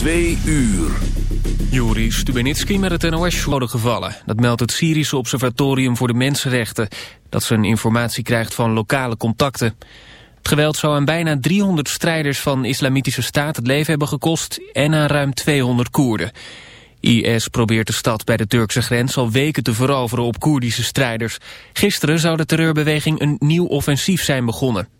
Twee uur. Juri Stubenitski met het NOS worden gevallen. Dat meldt het Syrische Observatorium voor de Mensenrechten... dat ze een informatie krijgt van lokale contacten. Het geweld zou aan bijna 300 strijders van Islamitische Staat het leven hebben gekost... en aan ruim 200 Koerden. IS probeert de stad bij de Turkse grens al weken te veroveren op Koerdische strijders. Gisteren zou de terreurbeweging een nieuw offensief zijn begonnen.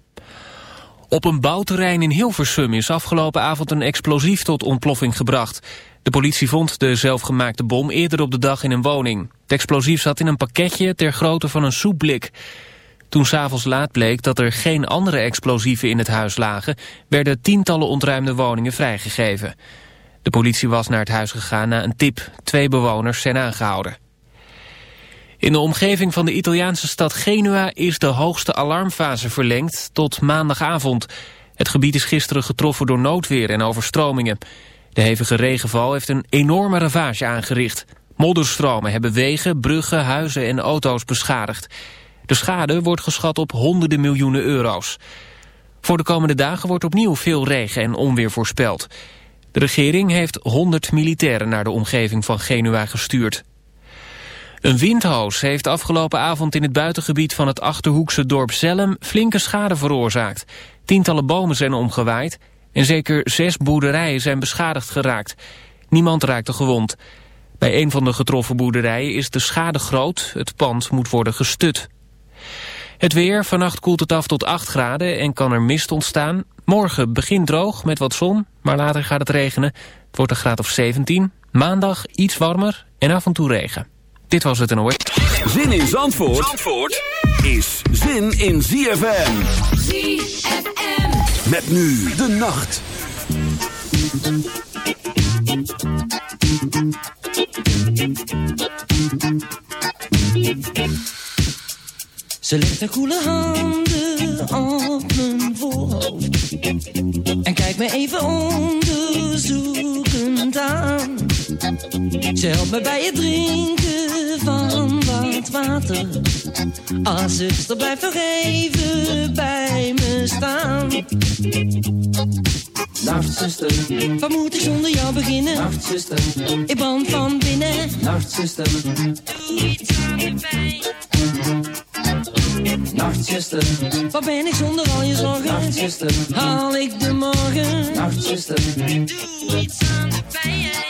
Op een bouwterrein in Hilversum is afgelopen avond een explosief tot ontploffing gebracht. De politie vond de zelfgemaakte bom eerder op de dag in een woning. Het explosief zat in een pakketje ter grootte van een soepblik. Toen s'avonds laat bleek dat er geen andere explosieven in het huis lagen... werden tientallen ontruimde woningen vrijgegeven. De politie was naar het huis gegaan na een tip. Twee bewoners zijn aangehouden. In de omgeving van de Italiaanse stad Genua is de hoogste alarmfase verlengd tot maandagavond. Het gebied is gisteren getroffen door noodweer en overstromingen. De hevige regenval heeft een enorme ravage aangericht. Modderstromen hebben wegen, bruggen, huizen en auto's beschadigd. De schade wordt geschat op honderden miljoenen euro's. Voor de komende dagen wordt opnieuw veel regen en onweer voorspeld. De regering heeft 100 militairen naar de omgeving van Genua gestuurd. Een windhoos heeft afgelopen avond in het buitengebied van het Achterhoekse dorp Zellem flinke schade veroorzaakt. Tientallen bomen zijn omgewaaid en zeker zes boerderijen zijn beschadigd geraakt. Niemand raakte gewond. Bij een van de getroffen boerderijen is de schade groot. Het pand moet worden gestut. Het weer, vannacht koelt het af tot 8 graden en kan er mist ontstaan. Morgen begint droog met wat zon, maar later gaat het regenen. Het wordt een graad of 17. Maandag iets warmer en af en toe regen. Dit was het NOS. Zin in Zandvoort, Zandvoort is zin in ZFM. ZFM. Met nu de nacht. Ze legt haar koele handen op mijn voorhoofd En kijkt me even onderzoekend aan Ze helpt me bij het drinken van wat water Ah, zuster, blijf nog even bij me staan Nachtzuster, wat moet ik zonder jou beginnen? Nachtzuster, ik brand van binnen. Nachtzuster, doe iets aan de pijn. Nachtzuster, wat ben ik zonder al je zorgen? Nachtzuster, haal ik de morgen? Nachtzuster, doe iets aan de pijn.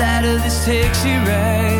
Out of this taxi ride.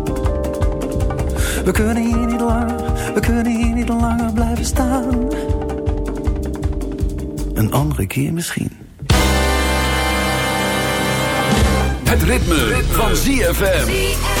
We kunnen hier niet langer, we kunnen hier niet langer blijven staan. Een andere keer misschien. Het ritme, van ZFM.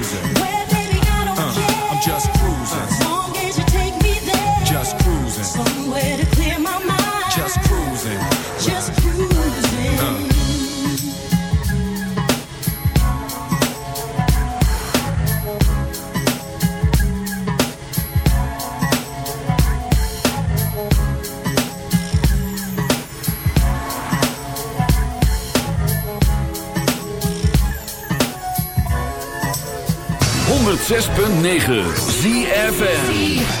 6.9 ZFN